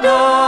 Oh.